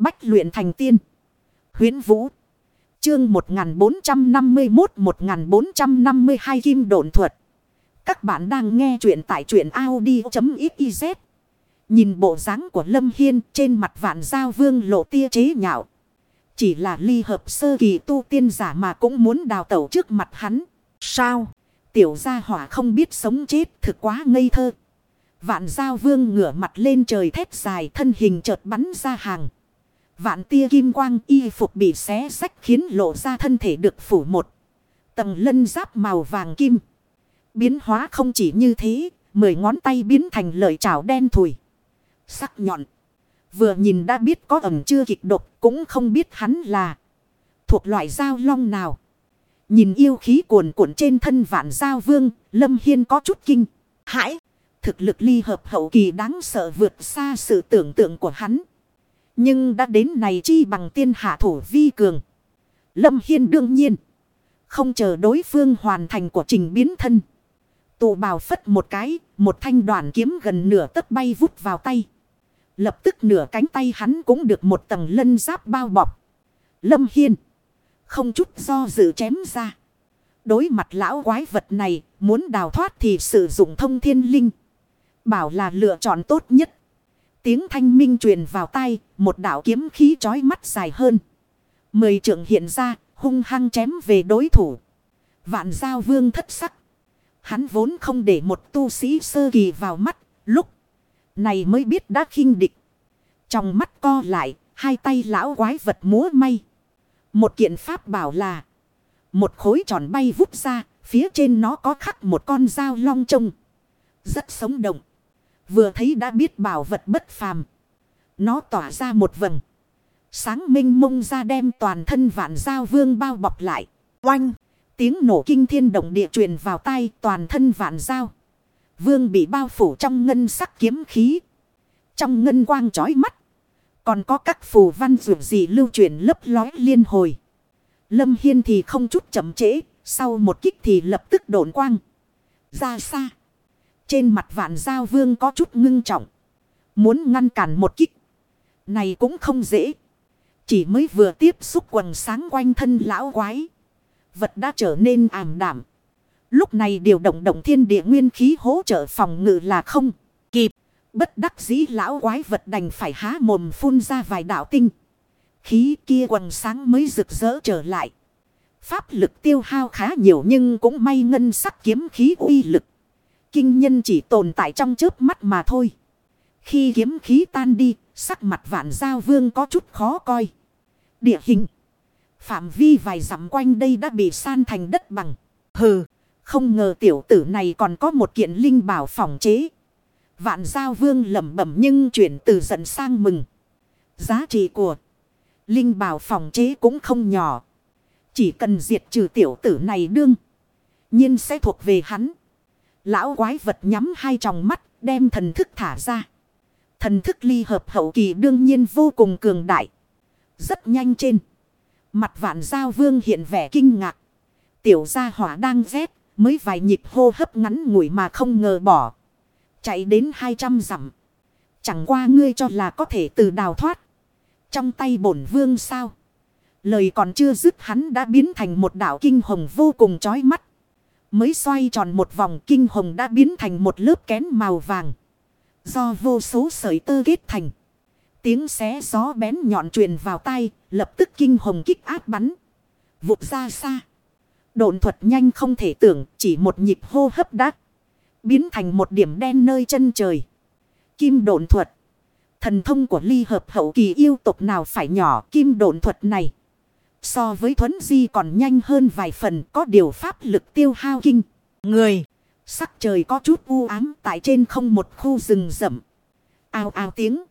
Bách luyện thành tiên. Huyến Vũ. Chương 1451-1452 Kim Độn Thuật. Các bạn đang nghe truyện tại truyện Audi.xyz. Nhìn bộ dáng của Lâm Hiên trên mặt vạn giao vương lộ tia chế nhạo. Chỉ là ly hợp sơ kỳ tu tiên giả mà cũng muốn đào tẩu trước mặt hắn. Sao? Tiểu gia hỏa không biết sống chết thực quá ngây thơ. Vạn giao vương ngửa mặt lên trời thét dài thân hình chợt bắn ra hàng. Vạn tia kim quang y phục bị xé sách khiến lộ ra thân thể được phủ một. Tầng lân giáp màu vàng kim. Biến hóa không chỉ như thế, mười ngón tay biến thành lợi chảo đen thùi. Sắc nhọn. Vừa nhìn đã biết có ẩm chưa kịch độc cũng không biết hắn là thuộc loại dao long nào. Nhìn yêu khí cuồn cuộn trên thân vạn giao vương, Lâm Hiên có chút kinh. Hãi! Thực lực ly hợp hậu kỳ đáng sợ vượt xa sự tưởng tượng của hắn. Nhưng đã đến này chi bằng tiên hạ thủ vi cường. Lâm Hiên đương nhiên. Không chờ đối phương hoàn thành của trình biến thân. Tụ bào phất một cái, một thanh đoàn kiếm gần nửa tấc bay vút vào tay. Lập tức nửa cánh tay hắn cũng được một tầng lân giáp bao bọc. Lâm Hiên. Không chút do dự chém ra. Đối mặt lão quái vật này, muốn đào thoát thì sử dụng thông thiên linh. Bảo là lựa chọn tốt nhất. Tiếng thanh minh truyền vào tay, một đạo kiếm khí chói mắt dài hơn. Mười trượng hiện ra, hung hăng chém về đối thủ. Vạn giao vương thất sắc. Hắn vốn không để một tu sĩ sơ kỳ vào mắt, lúc này mới biết đã khinh địch. Trong mắt co lại, hai tay lão quái vật múa may. Một kiện pháp bảo là một khối tròn bay vút ra, phía trên nó có khắc một con dao long trông. Rất sống động. Vừa thấy đã biết bảo vật bất phàm. Nó tỏa ra một vầng. Sáng minh mông ra đem toàn thân vạn giao vương bao bọc lại. Oanh! Tiếng nổ kinh thiên động địa truyền vào tay toàn thân vạn giao. Vương bị bao phủ trong ngân sắc kiếm khí. Trong ngân quang chói mắt. Còn có các phù văn dù gì lưu truyền lấp lói liên hồi. Lâm Hiên thì không chút chậm trễ. Sau một kích thì lập tức độn quang. Ra xa. Trên mặt vạn giao vương có chút ngưng trọng. Muốn ngăn cản một kích. Này cũng không dễ. Chỉ mới vừa tiếp xúc quần sáng quanh thân lão quái. Vật đã trở nên ảm đảm. Lúc này điều động động thiên địa nguyên khí hỗ trợ phòng ngự là không kịp. Bất đắc dĩ lão quái vật đành phải há mồm phun ra vài đạo tinh. Khí kia quần sáng mới rực rỡ trở lại. Pháp lực tiêu hao khá nhiều nhưng cũng may ngân sắc kiếm khí uy lực. Kinh nhân chỉ tồn tại trong chớp mắt mà thôi. Khi kiếm khí tan đi, sắc mặt vạn giao vương có chút khó coi. Địa hình. Phạm vi vài dặm quanh đây đã bị san thành đất bằng. Hừ, không ngờ tiểu tử này còn có một kiện linh bảo phòng chế. Vạn giao vương lẩm bẩm nhưng chuyển từ giận sang mừng. Giá trị của linh bảo phòng chế cũng không nhỏ. Chỉ cần diệt trừ tiểu tử này đương. nhiên sẽ thuộc về hắn. Lão quái vật nhắm hai tròng mắt, đem thần thức thả ra. Thần thức ly hợp hậu kỳ đương nhiên vô cùng cường đại. Rất nhanh trên. Mặt vạn giao vương hiện vẻ kinh ngạc. Tiểu gia hỏa đang rét. Mới vài nhịp hô hấp ngắn ngủi mà không ngờ bỏ. Chạy đến 200 dặm. Chẳng qua ngươi cho là có thể từ đào thoát. Trong tay bổn vương sao. Lời còn chưa dứt hắn đã biến thành một đảo kinh hồng vô cùng chói mắt. Mới xoay tròn một vòng kinh hồng đã biến thành một lớp kén màu vàng. Do vô số sợi tơ kết thành. Tiếng xé gió bén nhọn truyền vào tay, lập tức kinh hồng kích áp bắn. Vụt ra xa. Độn thuật nhanh không thể tưởng, chỉ một nhịp hô hấp đắt. Biến thành một điểm đen nơi chân trời. Kim độn thuật. Thần thông của ly hợp hậu kỳ yêu tộc nào phải nhỏ kim độn thuật này. So với thuấn di còn nhanh hơn vài phần, có điều pháp lực tiêu hao kinh. Người. Sắc trời có chút u ám tại trên không một khu rừng rậm. Ao ao tiếng.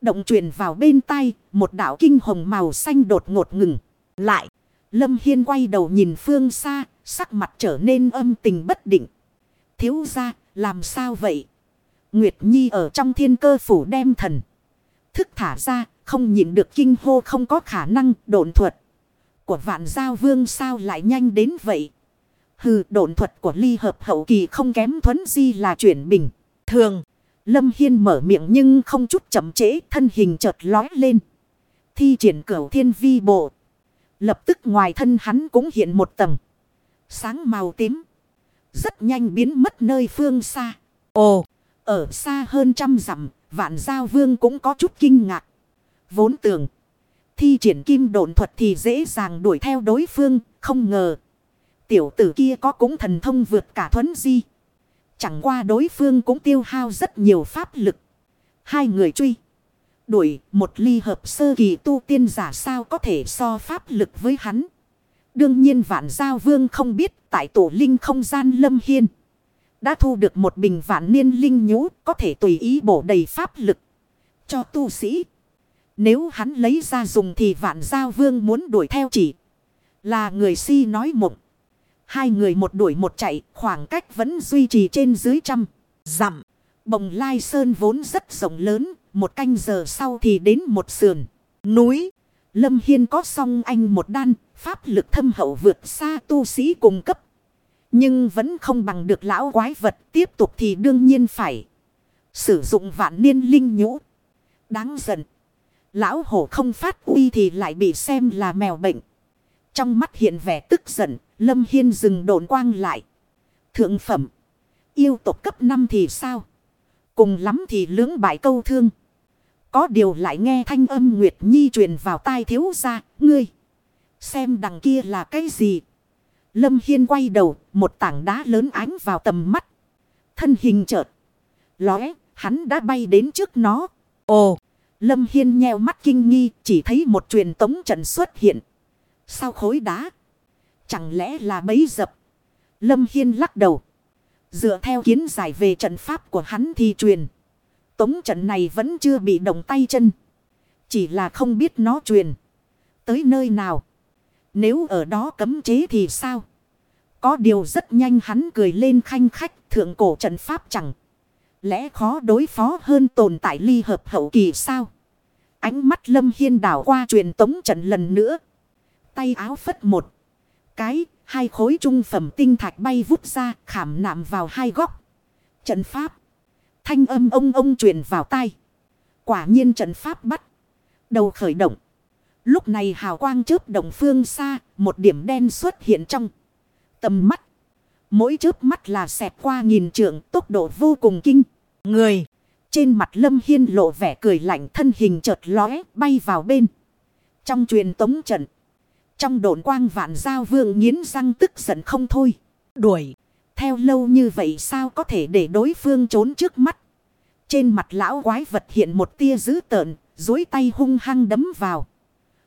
Động truyền vào bên tai. Một đảo kinh hồng màu xanh đột ngột ngừng. Lại. Lâm Hiên quay đầu nhìn phương xa. Sắc mặt trở nên âm tình bất định. Thiếu ra. Làm sao vậy? Nguyệt Nhi ở trong thiên cơ phủ đem thần. Thức thả ra. Không nhịn được kinh hô không có khả năng độn thuật của vạn giao vương sao lại nhanh đến vậy? Hừ, độn thuật của ly hợp hậu kỳ không kém thuấn di là chuyển bình. Thường, Lâm Hiên mở miệng nhưng không chút chậm trễ thân hình chợt lói lên. Thi triển cửu thiên vi bộ. Lập tức ngoài thân hắn cũng hiện một tầng. Sáng màu tím. Rất nhanh biến mất nơi phương xa. Ồ, ở xa hơn trăm dặm, vạn giao vương cũng có chút kinh ngạc. Vốn tưởng, thi triển kim độn thuật thì dễ dàng đuổi theo đối phương, không ngờ. Tiểu tử kia có cũng thần thông vượt cả thuấn di. Chẳng qua đối phương cũng tiêu hao rất nhiều pháp lực. Hai người truy. Đuổi một ly hợp sơ kỳ tu tiên giả sao có thể so pháp lực với hắn. Đương nhiên vạn giao vương không biết tại tổ linh không gian lâm hiên. Đã thu được một bình vạn niên linh nhũ có thể tùy ý bổ đầy pháp lực cho tu sĩ. Nếu hắn lấy ra dùng thì vạn giao vương muốn đuổi theo chỉ là người si nói mộng. Hai người một đuổi một chạy, khoảng cách vẫn duy trì trên dưới trăm dặm. Bồng lai sơn vốn rất rộng lớn, một canh giờ sau thì đến một sườn núi. Lâm Hiên có song anh một đan, pháp lực thâm hậu vượt xa tu sĩ cùng cấp. Nhưng vẫn không bằng được lão quái vật, tiếp tục thì đương nhiên phải. Sử dụng vạn niên linh nhũ. Đáng giận. Lão hổ không phát uy thì lại bị xem là mèo bệnh. Trong mắt hiện vẻ tức giận, Lâm Hiên dừng đồn quang lại. Thượng phẩm. Yêu tộc cấp 5 thì sao? Cùng lắm thì lưỡng bại câu thương. Có điều lại nghe thanh âm Nguyệt Nhi truyền vào tai thiếu ra, ngươi. Xem đằng kia là cái gì? Lâm Hiên quay đầu, một tảng đá lớn ánh vào tầm mắt. Thân hình chợt lóe, hắn đã bay đến trước nó. Ồ, Lâm Hiên nheo mắt kinh nghi, chỉ thấy một truyền tống trận xuất hiện. Sau khối đá, chẳng lẽ là bấy dập? Lâm Hiên lắc đầu. Dựa theo kiến giải về trận pháp của hắn thì truyền. Tống trận này vẫn chưa bị động tay chân. Chỉ là không biết nó truyền. Tới nơi nào. Nếu ở đó cấm chế thì sao? Có điều rất nhanh hắn cười lên khanh khách thượng cổ trận pháp chẳng. Lẽ khó đối phó hơn tồn tại ly hợp hậu kỳ sao? Ánh mắt lâm hiên đảo qua truyền tống trận lần nữa. Tay áo phất một. Cái, hai khối trung phẩm tinh thạch bay vút ra khảm nạm vào hai góc. Trận pháp. Thanh âm ông ông truyền vào tay. Quả nhiên trận pháp bắt. Đầu khởi động. Lúc này hào quang chớp đồng phương xa, một điểm đen xuất hiện trong tầm mắt. Mỗi chớp mắt là xẹp qua nghìn trượng, tốc độ vô cùng kinh. Người. Trên mặt lâm hiên lộ vẻ cười lạnh, thân hình chợt lóe, bay vào bên. Trong truyền tống trận. Trong đồn quang vạn giao vương nghiến răng tức giận không thôi. Đuổi. Theo lâu như vậy sao có thể để đối phương trốn trước mắt. Trên mặt lão quái vật hiện một tia dữ tợn. Dối tay hung hăng đấm vào.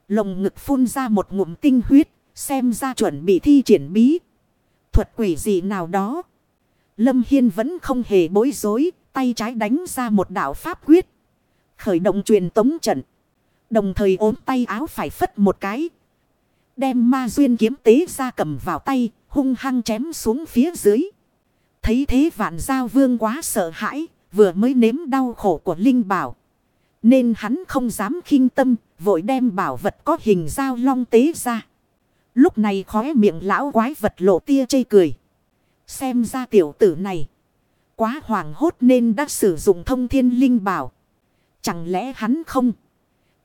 Lồng ngực phun ra một ngụm tinh huyết. Xem ra chuẩn bị thi triển bí. Thuật quỷ gì nào đó. Lâm Hiên vẫn không hề bối rối. Tay trái đánh ra một đạo pháp quyết. Khởi động truyền tống trận. Đồng thời ốm tay áo phải phất một cái. Đem ma duyên kiếm tế ra cầm vào tay. Hung hăng chém xuống phía dưới. Thấy thế vạn giao vương quá sợ hãi. Vừa mới nếm đau khổ của Linh Bảo. Nên hắn không dám khinh tâm. Vội đem bảo vật có hình dao long tế ra. Lúc này khóe miệng lão quái vật lộ tia chây cười. Xem ra tiểu tử này quá hoảng hốt nên đã sử dụng thông thiên linh bảo. Chẳng lẽ hắn không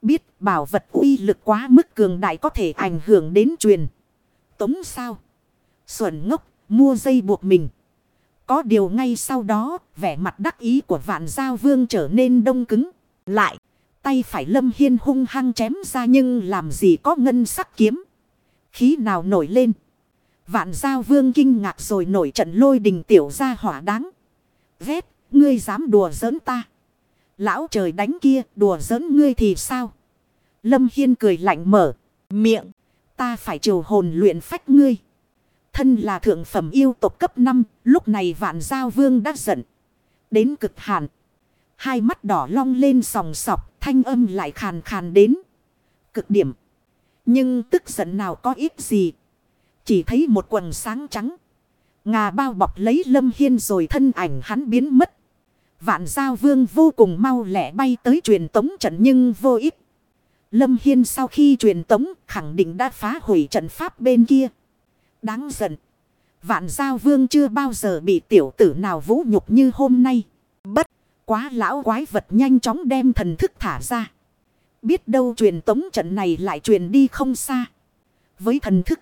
biết bảo vật uy lực quá mức cường đại có thể ảnh hưởng đến truyền. Tống sao? Xuẩn ngốc, mua dây buộc mình. Có điều ngay sau đó, vẻ mặt đắc ý của vạn giao vương trở nên đông cứng. Lại, tay phải lâm hiên hung hăng chém ra nhưng làm gì có ngân sắc kiếm. Khí nào nổi lên. Vạn giao vương kinh ngạc rồi nổi trận lôi đình tiểu ra hỏa đáng. Ghét, ngươi dám đùa giỡn ta. Lão trời đánh kia, đùa giỡn ngươi thì sao? Lâm Hiên cười lạnh mở, miệng. Ta phải triều hồn luyện phách ngươi. Thân là thượng phẩm yêu tộc cấp 5, lúc này vạn giao vương đã giận. Đến cực hạn. Hai mắt đỏ long lên sòng sọc, thanh âm lại khàn khàn đến. Cực điểm. Nhưng tức giận nào có ít gì. Chỉ thấy một quần sáng trắng. Ngà bao bọc lấy lâm hiên rồi thân ảnh hắn biến mất. Vạn giao vương vô cùng mau lẹ bay tới truyền tống trận nhưng vô ích. Lâm Hiên sau khi truyền tống khẳng định đã phá hủy trận pháp bên kia. Đáng giận. Vạn giao vương chưa bao giờ bị tiểu tử nào vũ nhục như hôm nay. Bất quá lão quái vật nhanh chóng đem thần thức thả ra. Biết đâu truyền tống trận này lại truyền đi không xa. Với thần thức.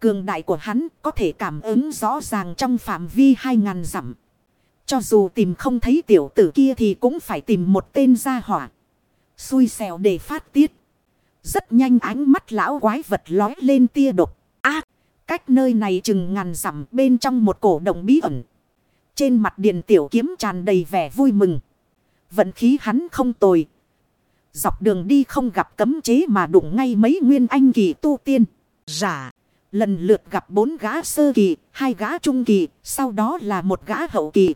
Cường đại của hắn có thể cảm ứng rõ ràng trong phạm vi hai ngàn dặm. Cho dù tìm không thấy tiểu tử kia thì cũng phải tìm một tên gia hỏa. Xui xẻo để phát tiết. Rất nhanh ánh mắt lão quái vật lói lên tia độc. Ác! cách nơi này chừng ngàn dặm bên trong một cổ động bí ẩn. Trên mặt điện tiểu kiếm tràn đầy vẻ vui mừng. Vận khí hắn không tồi. Dọc đường đi không gặp cấm chế mà đụng ngay mấy nguyên anh kỳ tu tiên. Giả. Lần lượt gặp bốn gã sơ kỳ, hai gã trung kỳ, sau đó là một gã hậu kỳ.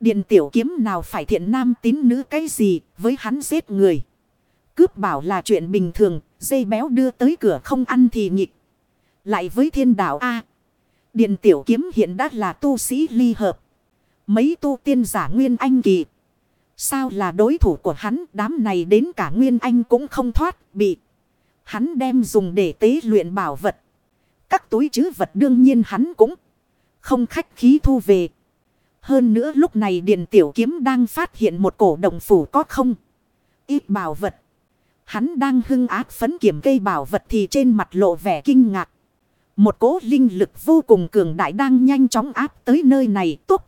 Điện tiểu kiếm nào phải thiện nam tín nữ cái gì với hắn giết người. Cướp bảo là chuyện bình thường, dây béo đưa tới cửa không ăn thì nhịp. Lại với thiên đạo A. Điện tiểu kiếm hiện đã là tu sĩ ly hợp. Mấy tu tiên giả nguyên anh kỳ. Sao là đối thủ của hắn đám này đến cả nguyên anh cũng không thoát, bị. Hắn đem dùng để tế luyện bảo vật. Các túi chứ vật đương nhiên hắn cũng không khách khí thu về. Hơn nữa lúc này Điền Tiểu Kiếm đang phát hiện một cổ đồng phủ có không. Ít bảo vật. Hắn đang hưng ác phấn kiểm cây bảo vật thì trên mặt lộ vẻ kinh ngạc. Một cỗ linh lực vô cùng cường đại đang nhanh chóng áp tới nơi này túc.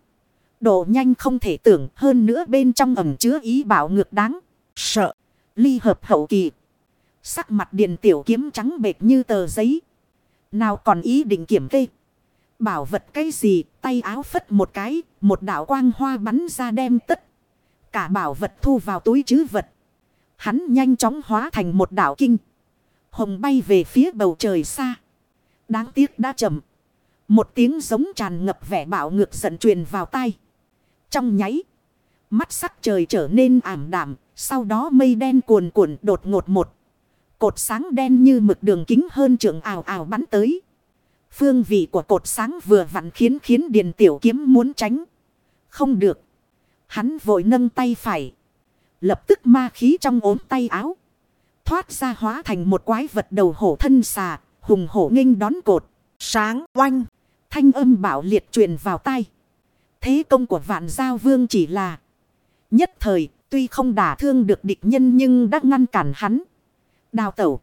Độ nhanh không thể tưởng, hơn nữa bên trong ẩm chứa ý bảo ngược đáng. Sợ. Ly hợp hậu kỳ. Sắc mặt điện tiểu kiếm trắng bệt như tờ giấy. Nào còn ý định kiểm kê. Bảo vật cái gì tay áo phất một cái. Một đạo quang hoa bắn ra đem tất. Cả bảo vật thu vào túi chứ vật. Hắn nhanh chóng hóa thành một đạo kinh. Hồng bay về phía bầu trời xa. Đáng tiếc đã chậm. Một tiếng giống tràn ngập vẻ bạo ngược giận truyền vào tai. Trong nháy. Mắt sắc trời trở nên ảm đạm. Sau đó mây đen cuồn cuộn đột ngột một. Cột sáng đen như mực đường kính hơn trường ảo ảo bắn tới. Phương vị của cột sáng vừa vặn khiến khiến Điền Tiểu Kiếm muốn tránh. Không được. Hắn vội nâng tay phải. Lập tức ma khí trong ốm tay áo. Thoát ra hóa thành một quái vật đầu hổ thân xà. Hùng hổ nghênh đón cột. Sáng oanh. Thanh âm bảo liệt truyền vào tay. Thế công của vạn giao vương chỉ là. Nhất thời, tuy không đả thương được địch nhân nhưng đã ngăn cản hắn. Đào tẩu.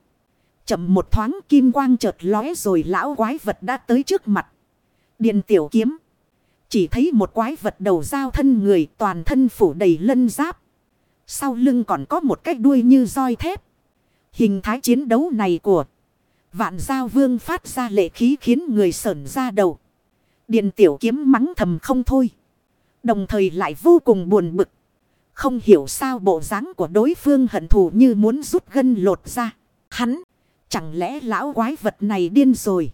Chậm một thoáng kim quang chợt lóe rồi lão quái vật đã tới trước mặt. Điền tiểu kiếm. Chỉ thấy một quái vật đầu dao thân người, toàn thân phủ đầy lân giáp. Sau lưng còn có một cái đuôi như roi thép. Hình thái chiến đấu này của vạn giao vương phát ra lệ khí khiến người sởn ra đầu. Điền tiểu kiếm mắng thầm không thôi. Đồng thời lại vô cùng buồn bực. Không hiểu sao bộ dáng của đối phương hận thù như muốn rút gân lột ra. Hắn, chẳng lẽ lão quái vật này điên rồi.